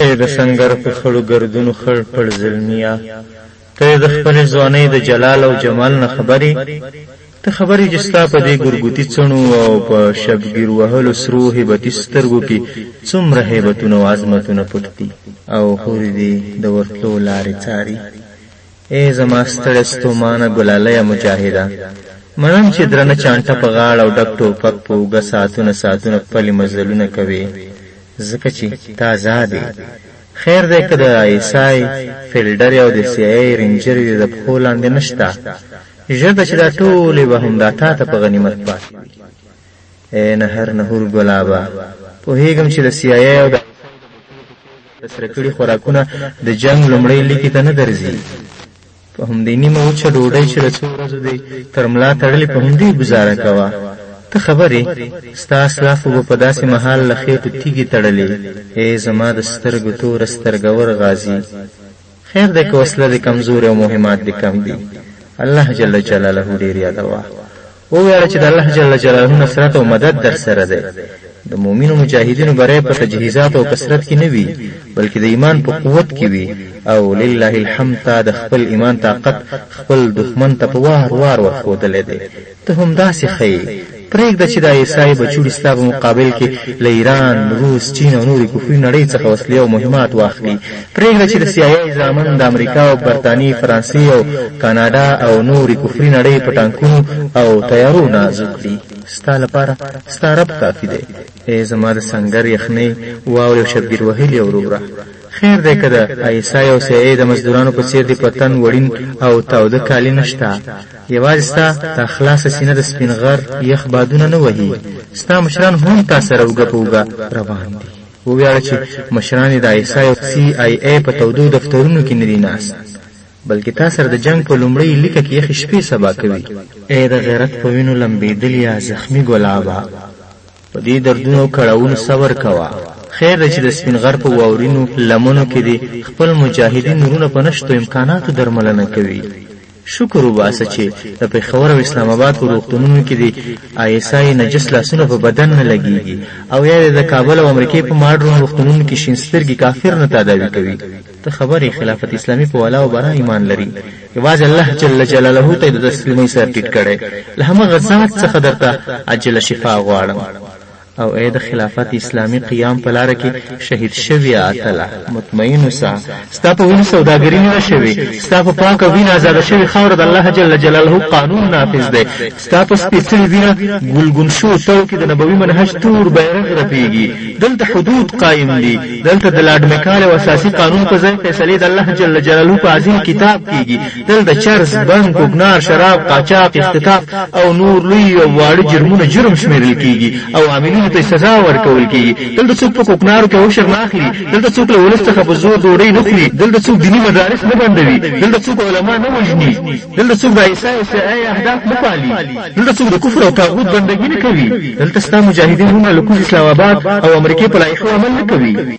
اے د سنگر په خړو گردونو خړ پړ زلمیا ته د خپل ځواني د جلال او جمال نه خبري ته خبري چې ستا په دې ګرګوتی چڼو او په شبګیر وهلو سرو هیبتی سترګو کې څومره هیبتونه او عظمتونه پټ دي او خوري دي د ورتلو لارې چاري ای زما ستړې ستومانه ګلالیه مجاهده! منم چې درنه چانټه په غاړه او ډک ټوپک په اوږه ساعتونه ساعتونه پلي مزلونه کوې، ځکه چې ته ازاد یې. خیر دی که د آی اس آی فیلډرې او د سي آی اې رینجرې دې د پښو لاندې نشته. ژر ده چې دا ټولې به همدا تاته په غنیمت پاتې وي. اې نهر نهور ګلابه پوهیږم چې د سی آی ای او د تسره کړي خوراکونه د جنگ لومړی لیکې ته نه درځي په همدې نیمه وچه ډوډۍ چې د څو ورځو دی تر ملا تړلې په همدې ګزاره کوه ته خبرې ستا اسلافو به په داسې مهال له خېټو تیږې تړلې ای زما د سترګو توره سترګور غازي خیر دی که وسله دې کمزورې او مهمات دې کم دي الله جل جلاله ډېر یادوه وویاړه چې د الله جل جلاله نصرت او مدد در سره دی د مؤمنو مجاهدینو بری په تجهیزات او کثرت کې نه وي بلکې د ایمان په قوت کې وي او لله الحمد تا د خپل ایمان طاقت خپل دښمن ته په وار وار ورښودلی دی ته همداسې ښیې پرېږده چې دا عیسایي بچوړي ستا په مقابل کې له ایران روس چین او نورې کفري نړۍ څخه وسلې او مهمات واخلي پرېږده چې د سي آی زامن د امریکا او برتانیې فرانسې او کاناډا او نورې کفري نړۍ په ټانکونو او تیارو نازو کړي ستا لپاره ستا رب کافي دی ای زما د سنګر یخنۍ واورې او شبګیر وهلې وروره خیر دی که د ایسای او سیعې د مزدورانو په څیر دې په تن وړین او تاوده کالي نشته یوازې ستا دا خلاصه سینه د سپین غر یخ بادونه نه وهي ستا مشران هم تا سره اوږه په اوږه روان دي وویاړه چې مشران یې د آیسای او سي آی ای په تودو دفترونو کې نه دي ناست بلکې تا سره د جنګ په لومړۍ لیکه کې یخې شپې سبا کوي ای د غیرت په وینو لمبېدلیا زخمي ګلابه په دې دردونو او کړاوونو صبر کوه خیر دی چې د سپین غر په واورینو لمنو کې دې خپل مجاهدین نورونه په نشتو امکاناتو درملنه کوي شکر وباسه چې د پېښور او اسلام آباد په روغتونونو کې د آی اس آی نجس لاسونه په بدن نه لګېږي او یا د کابل او امریکې په ماډرن روغتونونو کې شین سترګي کافر نه تداوي کوي ته خبرې خلافت اسلامي په ولا او برا ایمان لري یوازې الله جل جلاله ته د تسلیمۍ سر ټیټ کړي له همغه ذات څخه درته عاجله شفا غواړم او ای د خلافت اسلامي قیام په لاره کې شهید شوی اتله مطمئن اوسه ستا په وینو سوداګري نه شوي ستا په پاکه وینه ازاده شوې خاوره د الله جل جلاله قانون نافذ دی ستا په سپېڅلې وینه ګلګون شو تل کې د نبوي منهج تور بیرغ رپېږي دلته حدود قایم دي دلته د لاډ میکال او اساسي قانون په ځای فیصلې د الله جل جلاله په عظیم کتاب کېږي تل د چرس بنګ کوکنار شراب قاچاق اختطاف او نور لوی او واړه جرمونه جرم شمیرل کیږي او عاملینو ته سزا ورکول کیږي دلته څوک په کوکنارو کې اوشر نه اخلي دلته څوک له ولس څخه په زور ډوډۍ نه خوري دلته څوک دیني مدارس نه بندوي دلته څوک علما نه وژني دلته څوک د عیسی او سیای اهداف نه پالي دلته څوک د کفر او طاغوت بندګي نه کوي دلته ستا مجاهدین هم له کوز اسلام آباد او امریکې په لایحو عمل نه کوي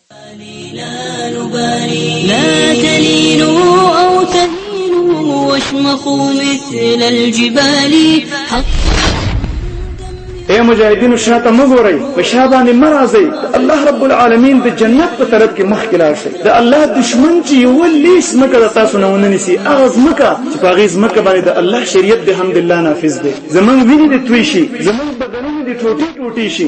اے مجاهدینو شاته مو ګورئ په شا باندې مه راځئ الله رب العالمین د جنت په طرف کې مخکې لاړ شئ د الله دشمن چې یوه لیس مکه د تاسو نه ونه نیسي هغه ځمکه چې په هغې ځمکه باندې د الله شریعت بحمدالله نافظ دی زموږ وینې دې توی شي زموږ بدنونه دې ټوټې ټوټې شي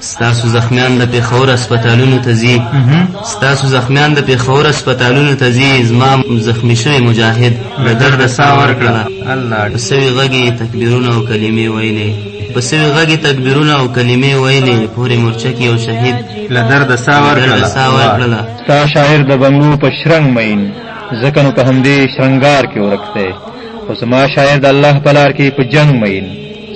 ستاسو زخمیان د پېښور هسپتالونو ته ځي ستاسو زخمیان د پېښور هسپتالونو ته ځي زما زخمی شوی مجاهد د درده سا ورکړه الله په سوي غږ یې تکبیرونه او کلمې ویلې په سوي غږ یې تکبیرونه او کلمې ویلې پورې مورچه کې یو شهید له درده سا ورکړله ستا شاعر د بنګو په شرنګ مین ځکه نو په همدې شرنګار کې ورک دی خو زما شاعر د الله په لار کې په جنګ مین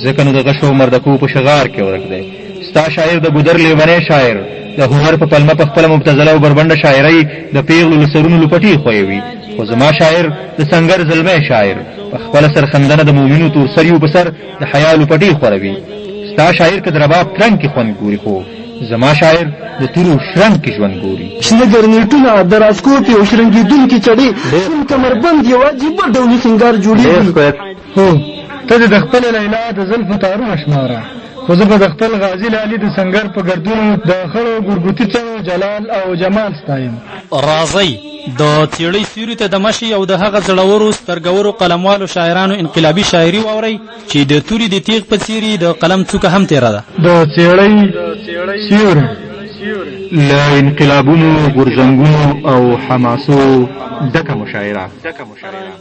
ځکه نو د غشو مردکو په شغار کې ورک دی ستا شاعر د ګودر لیونی شاعر د هنر په پلمه په خپله مبتزله او بربنډه شاعرۍ د پیغلو له سرونو لوپټې خویوي خو زما شاعر د سنګر زلمی شاعر په خپله سرخندنه د مؤمنو تورسریو په سر د حیا لوپټې خوروي ستا شاعر که د رباب ترنګ کې خوند ګوري خو زما شاعر د تورو شرنګ کې ژوند ګوري شنه ګرنیټونه د راسکوټ یو شرنګېدونکي چړې سیم کمربند یو عجیبه ډولي سینګار جوړېږي هو ته د خپل لیلا د زلفو تارونه شماره خو زه به د خپل غازي لالي د سنګر په ګردونو د خړو ګرګوتي څڼو جلال او جمال ستایم راځئ د تیړۍ سیوري ته د مشي او د هغه زړورو سترګورو قلموالو شاعرانو انقلابي شاعري واورئ چې د توري د تیغ په څیري د قلم څوکه هم تیره ده د تیړۍ سیوري له انقلابونو غورځنګونو او حماسو ډکه مشاعره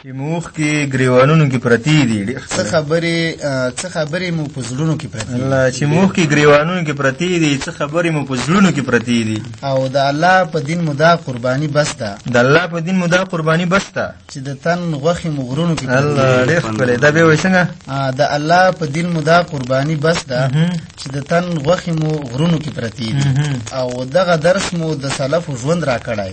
چې موږ کې ګریوانونو کې پرتی دي څه خبرې څه خبرې مو په زړونو کې پرتی دي الله چې موږ کې ګریوانونو کې پرتی دي څه خبرې مو په زړونو کې پرتی دي او د الله په دین مو دا قرباني بس ده د الله په دین مو دا قرباني بس ده چې د تن غوښې مو غرونو کې پرتی الله ډېر ښکلی دا به وایي څنګه د الله په دین مو دا قرباني بس ده چې د تن غوښې مو غرونو کې پرتی دي او دغه درس مو د سلفو ژوند راکړی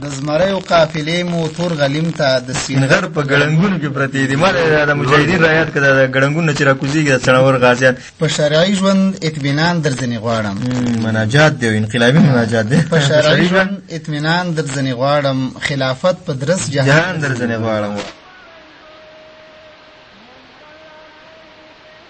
د زمریو قافلې مو تور غلیم ته د سینغر په ګړنګونو کې پرتې دي مال د مجاهدین رایاد کړه د ګړنګونو چې راکوزیږي د څنور غازیان په شرعي ژوند اطمینان درځنی غواړم مناجات دی انقلابي مناجات دی په شرعي ژوند اطمینان درځنی غواړم خلافت په درس جهان درځنی غواړم